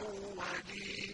الْأَوَّلِينَ